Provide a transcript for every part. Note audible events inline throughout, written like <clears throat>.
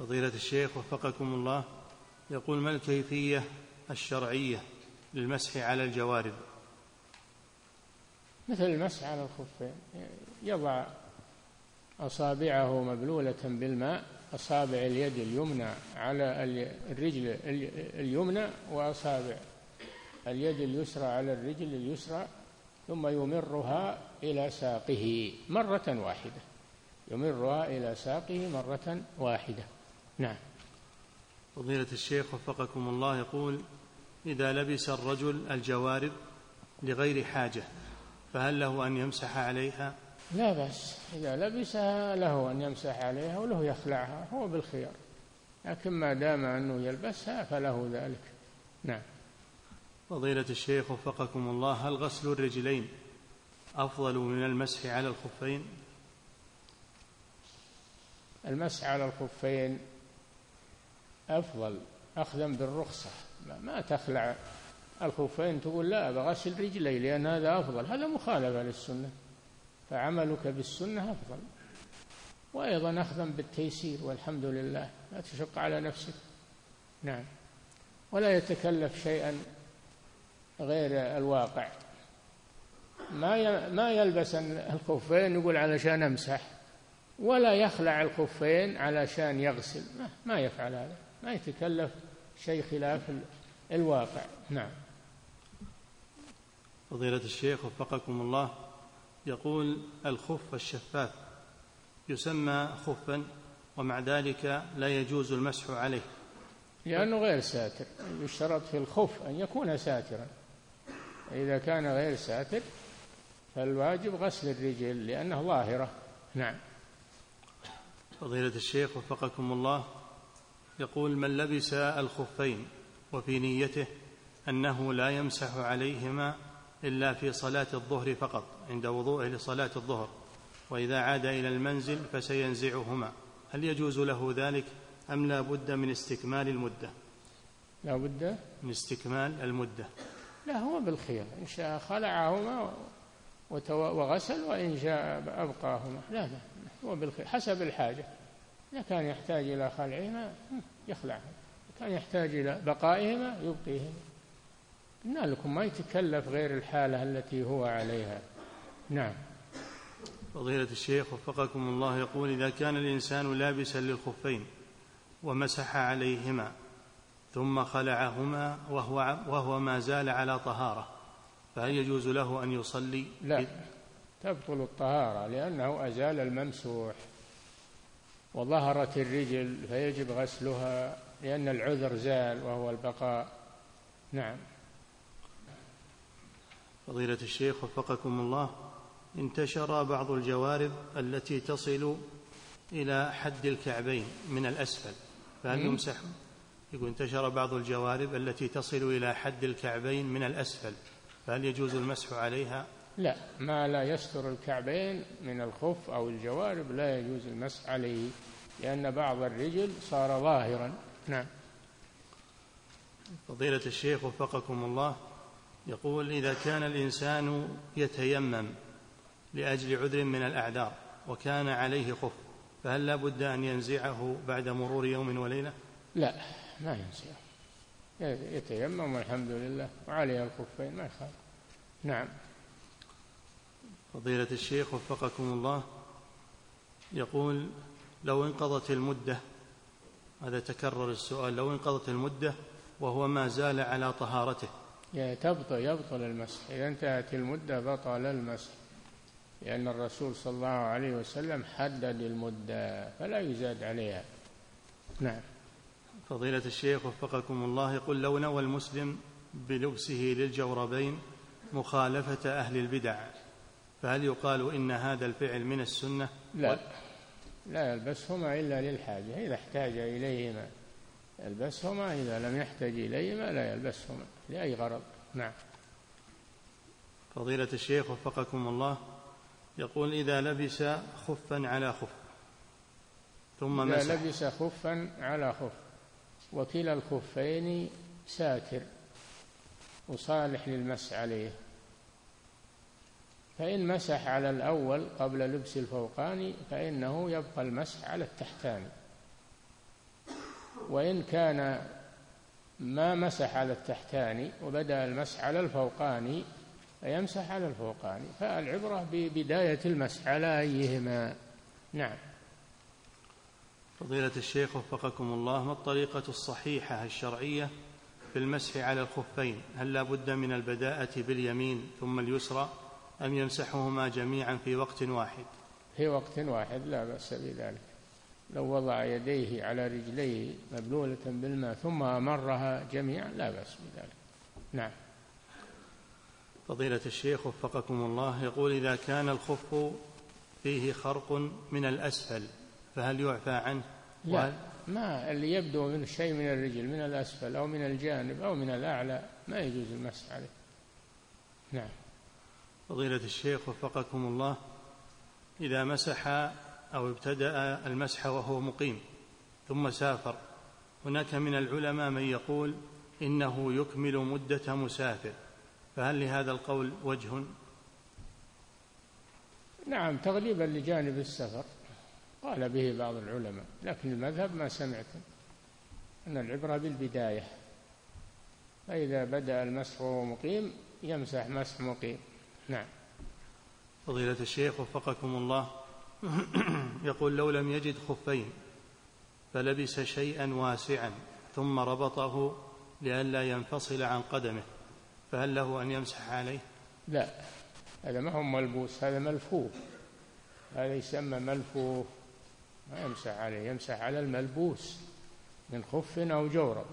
فضيلة الشيخ وفقكم الله يقول ما الكيفية الشرعية للمسح على الجوارب؟ مثل المسح على الخفين يضع أصابعه مبلولة بالماء أصابع اليد اليمنى على الرجل اليمنى وأصابع اليد اليسرى على الرجل اليسرى ثم يمرها إلى ساقه مرة واحدة. يمرها إلى ساقه مرة واحدة. نعم. فضيلة الشيخ وفقكم الله يقول إذا لبس الرجل الجوارب لغير حاجة فهل له أن يمسح عليها؟ لا بأس. إذا لبسها له أن يمسح عليها وله يخلعها هو بالخيار. لكن ما دام أنه يلبسها فله ذلك. نعم. فضيلة الشيخ وفقكم الله هل غسل الرجلين أفضل من المسح على الخفين؟ المسح على الخفين أفضل أخذا بالرخصة. ما تخلع. الخفين تقول لا بغسل رجلي لأن هذا أفضل. هذا مخالفة للسنة. فعملك بالسنة أفضل. وأيضا أخذا بالتيسير والحمد لله. لا تشق على نفسك. نعم. ولا يتكلف شيئا غير الواقع. ما ما يلبس الخفين يقول علشان أمسح. ولا يخلع الخفين علشان يغسل. ما يفعل هذا. ما يتكلف شيء خلاف الواقع. نعم. فضيلة الشيخ وفقكم الله يقول الخف الشفاف يسمى خفا ومع ذلك لا يجوز المسح عليه. لأنه غير ساتر. يشترط في الخف أن يكون ساترا. إذا كان غير ساتر فالواجب غسل الرجل لأنه ظاهرة. نعم. فضيلة الشيخ وفقكم الله يقول من لبس الخفين وفي نيته أنه لا يمسح عليهما إلا في صلاة الظهر فقط عند وضوءه لصلاة الظهر وإذا عاد إلى المنزل فسينزعهما هل يجوز له ذلك أم لا بد من استكمال المدة؟ لا بد؟ من استكمال المدة. لا هو بالخير إن شاء خلعهما وغسل وإن شاء أبقاهما. لا لا هو بالخير حسب الحاجة. إذا كان يحتاج إلى خلعهما يخلعهما. كان يحتاج إلى بقائهما يبقيهما. قلنا لكم ما يتكلف غير الحالة التي هو عليها. نعم. فضيلة الشيخ وفقكم الله يقول إذا كان الإنسان لابسا للخفين ومسح عليهما ثم خلعهما وهو, وهو ما زال على طهارة فهل يجوز له أن يصلي؟ لا تبطل الطهارة لأنه أزال الممسوح وظهرت الرجل فيجب غسلها لأن العذر زال وهو البقاء. نعم. فضيلة الشيخ وفقكم الله انتشر بعض الجوارب التي تصل إلى حد الكعبين من الأسفل فهل يمسح؟ يقول انتشر بعض الجوارب التي تصل إلى حد الكعبين من الأسفل. فهل يجوز المسح عليها؟ لا ما لا يستر الكعبين من الخف أو الجوارب لا يجوز المسح عليه لأن بعض الرجل صار ظاهرا. نعم. فضيلة الشيخ وفقكم الله يقول إذا كان الإنسان يتيمم لأجل عذر من الأعذار وكان عليه خف فهل لا بد أن ينزعه بعد مرور يوم وليلة؟ لا ما ينزعه. يتيمم والحمد لله وعليه الخفين ما يخالف. نعم. فضيلة الشيخ وفقكم الله يقول لو انقضت المدة هذا تكرر السؤال لو انقضت المدة وهو ما زال على طهارته. تبطل يبطل المسح. إذا انتهت المدة بطل المسح. لأن الرسول صلى الله عليه وسلم حدد المدة فلا يزاد عليها. نعم. فضيلة الشيخ وفقكم الله يقول لو نوى المسلم بلبسه للجوربين مخالفة أهل البدع فهل يقال إن هذا الفعل من السنة؟ لا لا يلبسهما إلا للحاجة إذا احتاج إليهما يلبسهما إذا لم يحتج إليهما لا يلبسهما لأي غرض. نعم. فضيلة الشيخ وفقكم الله يقول إذا لبس خفا على خف ثم إذا مسح. لبس خفا على خف وكلا الخفين ساتر وصالح للمسح عليه. فإن مسح على الأول قبل لبس الفوقاني فإنه يبقى المسح على التحتاني وإن كان ما مسح على التحتاني وبدأ المسح على الفوقاني فيمسح على الفوقاني فالعبرة ببداية المسح على أيهما؟ نعم. فضيلة الشيخ وفقكم الله ما الطريقة الصحيحة الشرعية في المسح على الخفين؟ هل لا بد من البداءة باليمين ثم اليسرى؟ أم يمسحهما جميعا في وقت واحد؟ في وقت واحد لا بأس بذلك. لو وضع يديه على رجليه مبلولة بالماء ثم أمرها جميعا لا بأس بذلك. نعم. فضيلة الشيخ وفقكم الله يقول إذا كان الخف فيه خرق من الأسفل فهل يعفى عنه؟ لا ما اللي يبدو من شيء من الرجل من الأسفل أو من الجانب أو من الأعلى ما يجوز المسح عليه نعم فضيلة الشيخ وفقكم الله إذا مسح أو ابتدأ المسح وهو مقيم ثم سافر هناك من العلماء من يقول إنه يكمل مدة مسافر فهل لهذا القول وجه؟ نعم تغليبا لجانب السفر قال به بعض العلماء لكن المذهب ما سمعت أن العبرة بالبداية. فإذا بدأ المسح وهو مقيم يمسح مسح مقيم. نعم. فضيلة الشيخ وفقكم الله <clears throat> يقول لو لم يجد خفين فلبس شيئا واسعا ثم ربطه لئلا ينفصل عن قدمه فهل له أن يمسح عليه؟ لا. هذا ما هو ملبوس هذا ملفوف. هذا يسمى ملفوف. ما يمسح عليه يمسح على الملبوس من خف أو جورب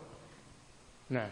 نعم.